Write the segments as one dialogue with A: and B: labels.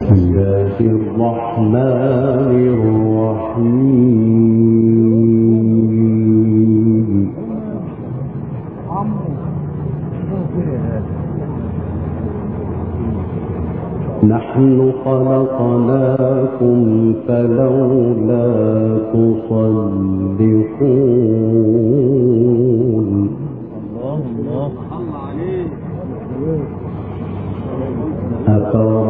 A: بسم الله الرحمن الرحيم. نحن خلقناكم فلولا تصدقون. أفرأيتم ما تمنون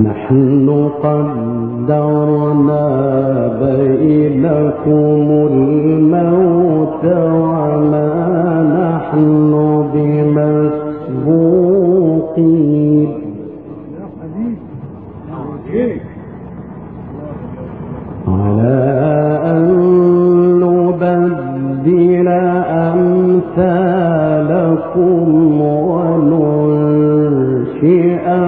A: نحن قدرنا بينكم الموت وما نحن بمسبوقين. على أن نبدل أمثالكم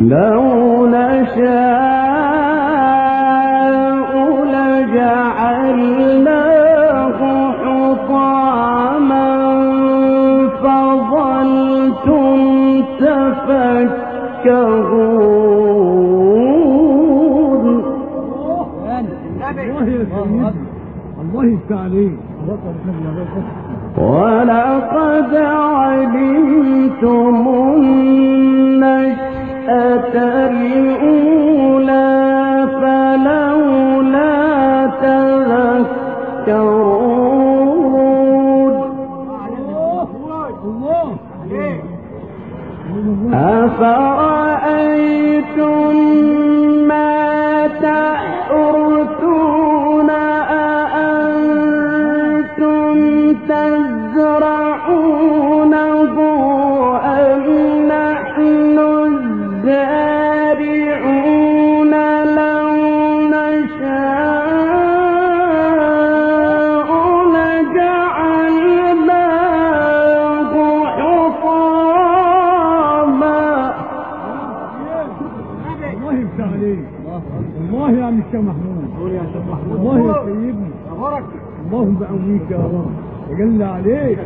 A: لو نشاء لجعلناه حطاما فظلتم تفكهون.
B: الله سيدي الله الله يا الشيخ محمود. الله يا سيدنا. اللهم بقويك يا رب. وجل عليك.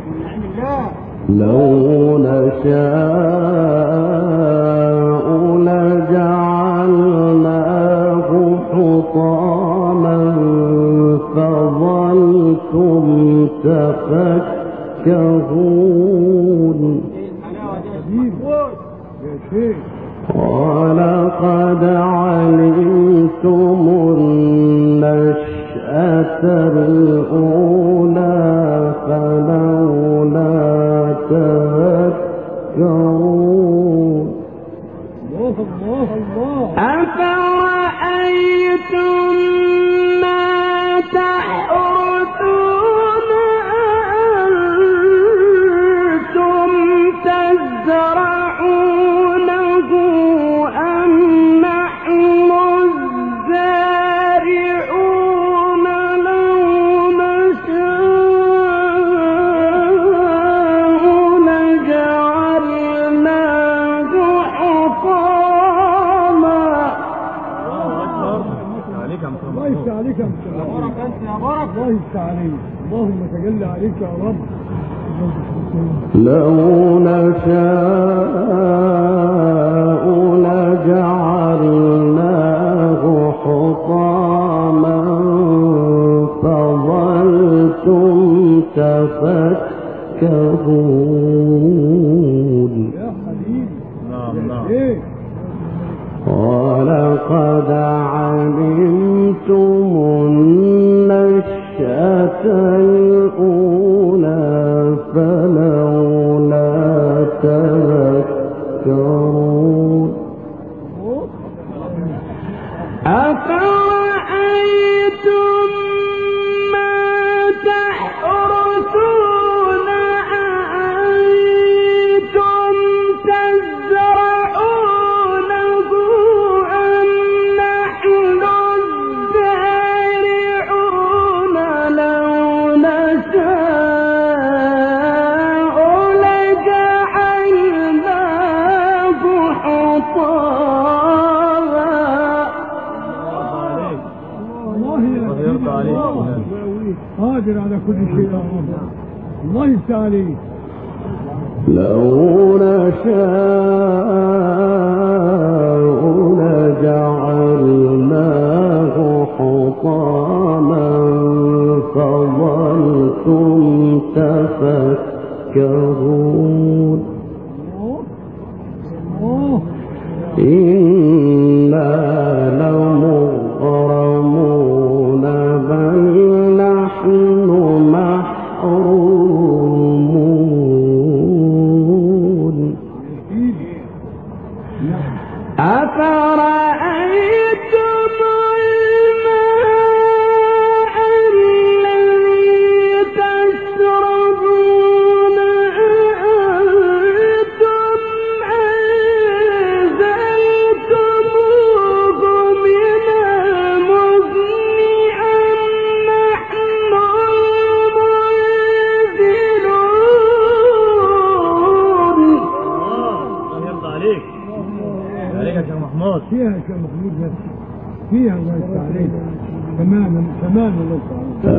A: لو نشاء لجعلناه حطاما فظلتم تفكهون.
B: يا شيخ.
A: ولقد علمتم النشأة الأولى فلولا تذكرون.
B: الله الله الله
A: لو نشاء لجعلناه حطاما فظلتم
B: تفكهون.
A: ولقد علمتم النشأة
C: الدار ويرضى عليك
B: قادر على كل شيء. يا رب الله يفتح عليك
A: لو نشاء لجعلناه حطاما فظلتم تفكرون
B: Não,
A: não, não.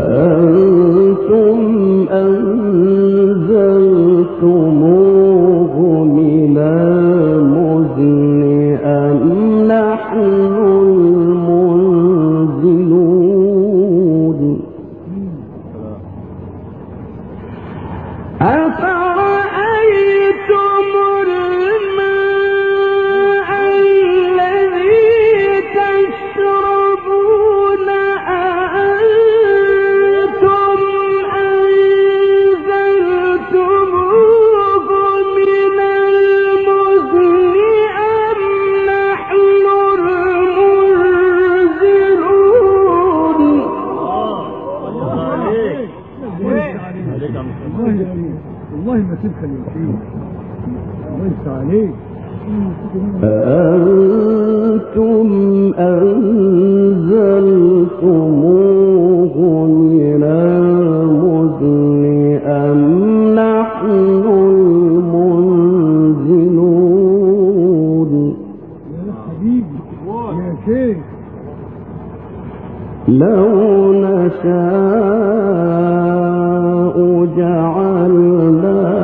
A: جعلناه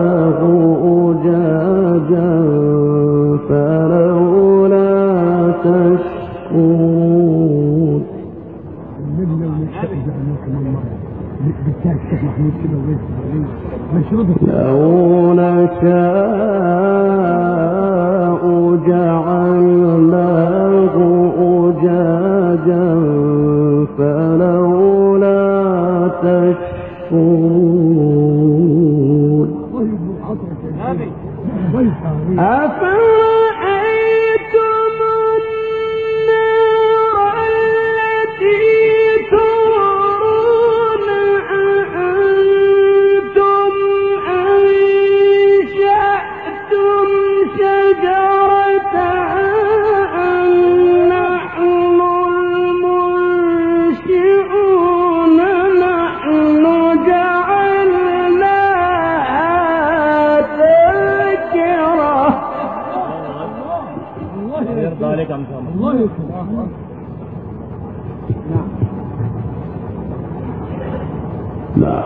A: أجاجا فلولا تشكرون لولا شاء جعلناه أجاجا فلولا تشكرون أفرأيتم النار التي ترون أأنتم أنشأتم شجرة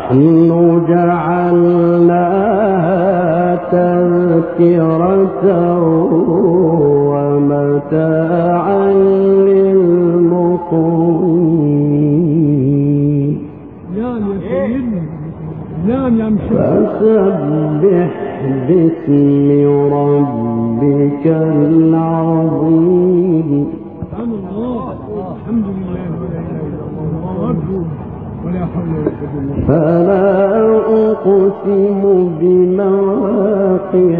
A: نحن جعلناها تذكرة ومتاعا للمقومين.
B: نعم نعم
A: فسبح باسم ربك العظيم.
B: سبحان الله. الحمد لله.
A: فلا أقسم بمواقع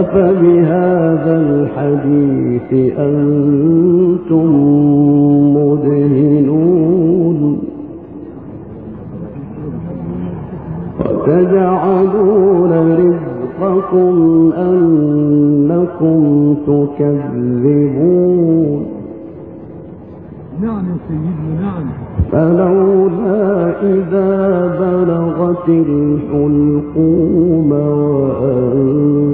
A: أفبهذا الحديث أنتم مدهنون. وتجعلون رزقكم أنكم تكذبون.
B: نعم يا سيدي نعم.
A: فلولا إذا بلغت الحلقوم وأنتم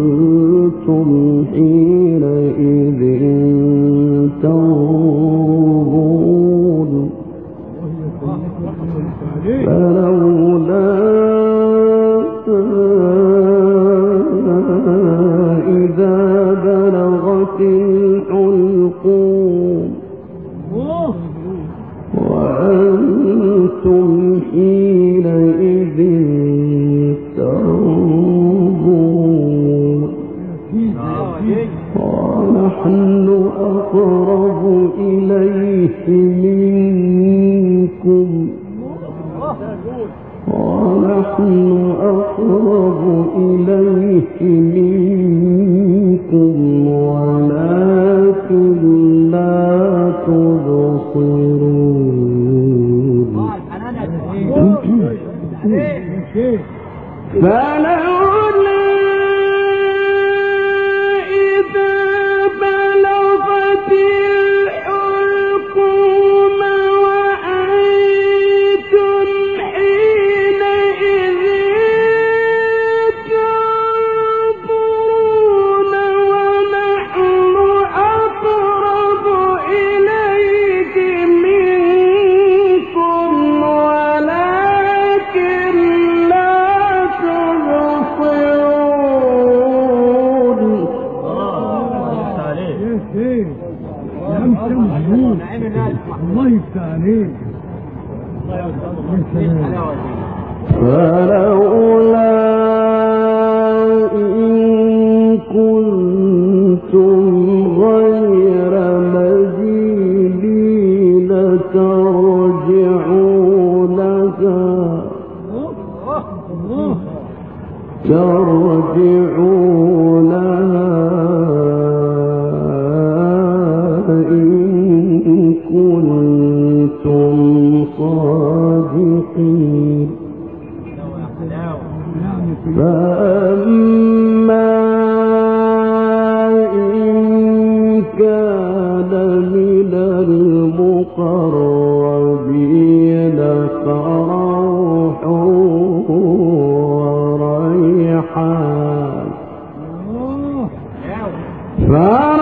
A: مبصرين فلا
C: ولو فانا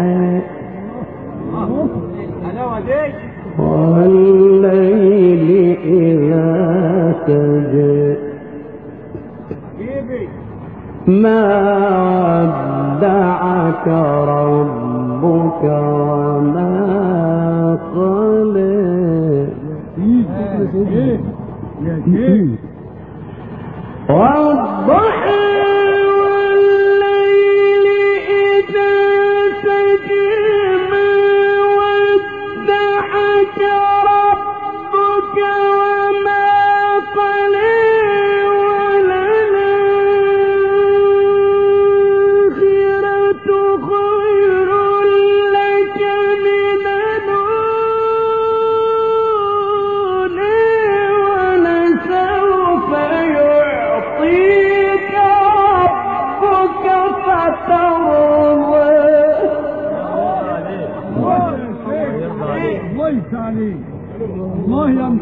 B: है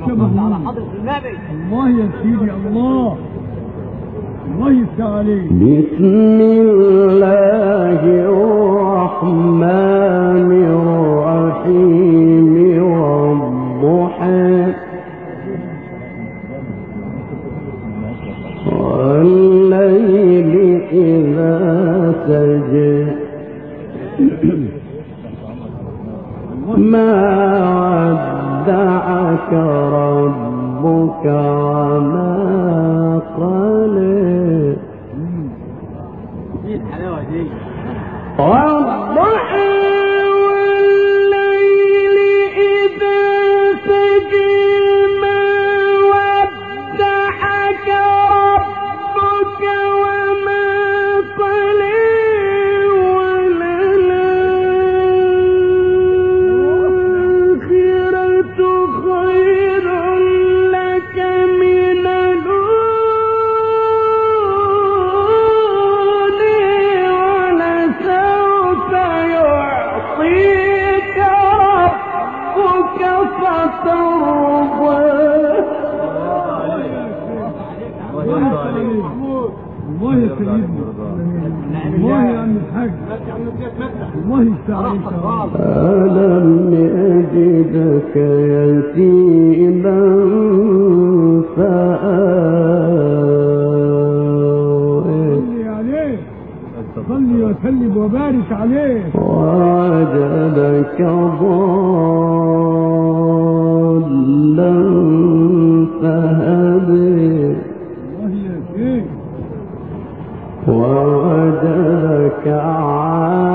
B: شبه على حضرة النبي. الله يا سيدي الله. الله يسعى عليك.
A: بسم
B: Allahu
A: ألم أجدك يتيما
B: وسلم وبارك عليه
A: وجدك ضالا فهدي وجدك عالا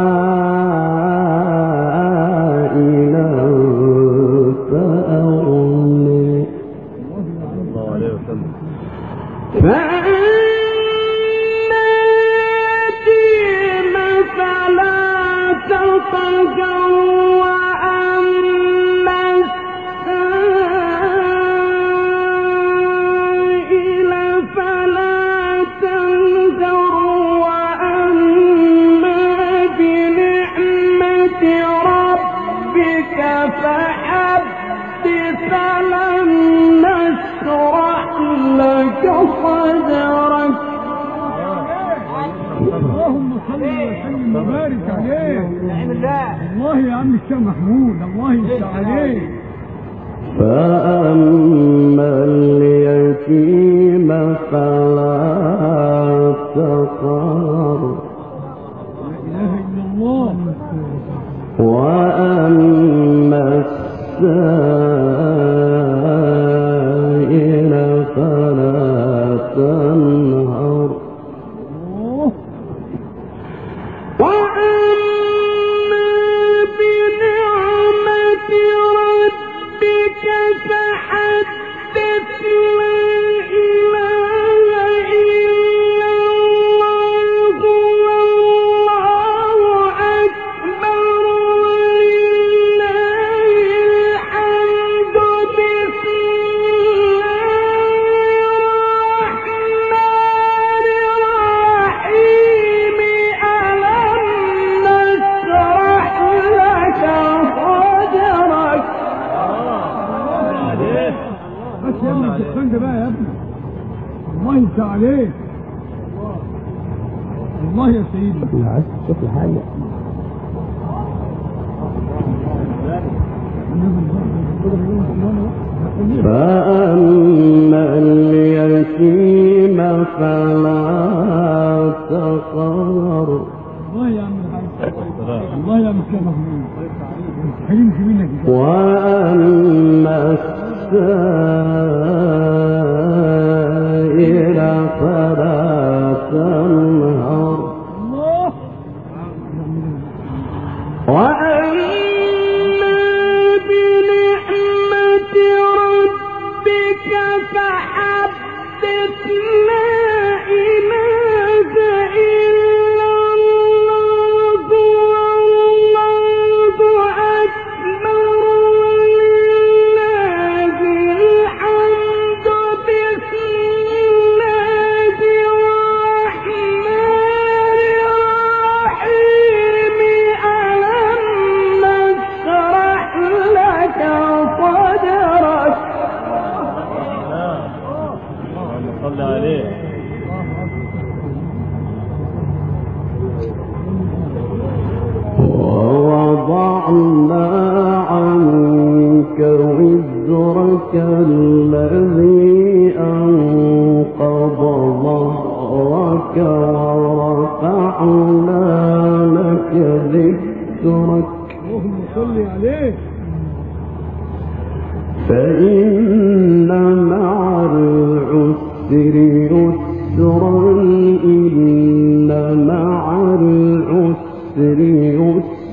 A: العسر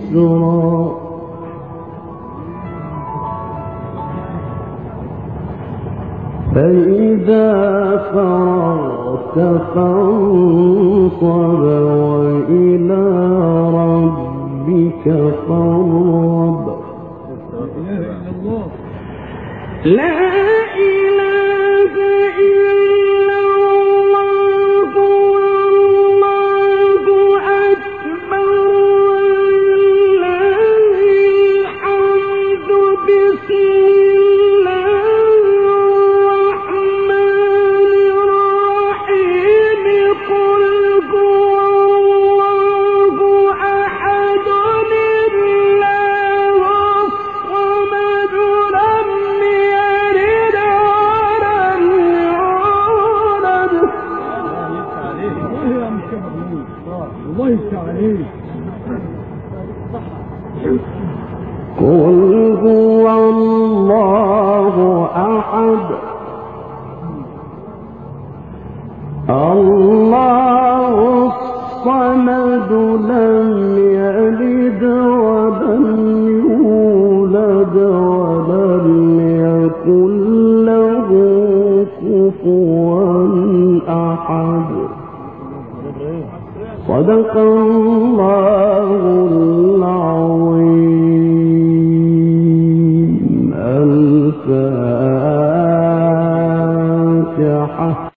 A: يسرا. فإذا فرغت فانصب وإلى ربك فارغب.
B: لا